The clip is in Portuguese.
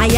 Aí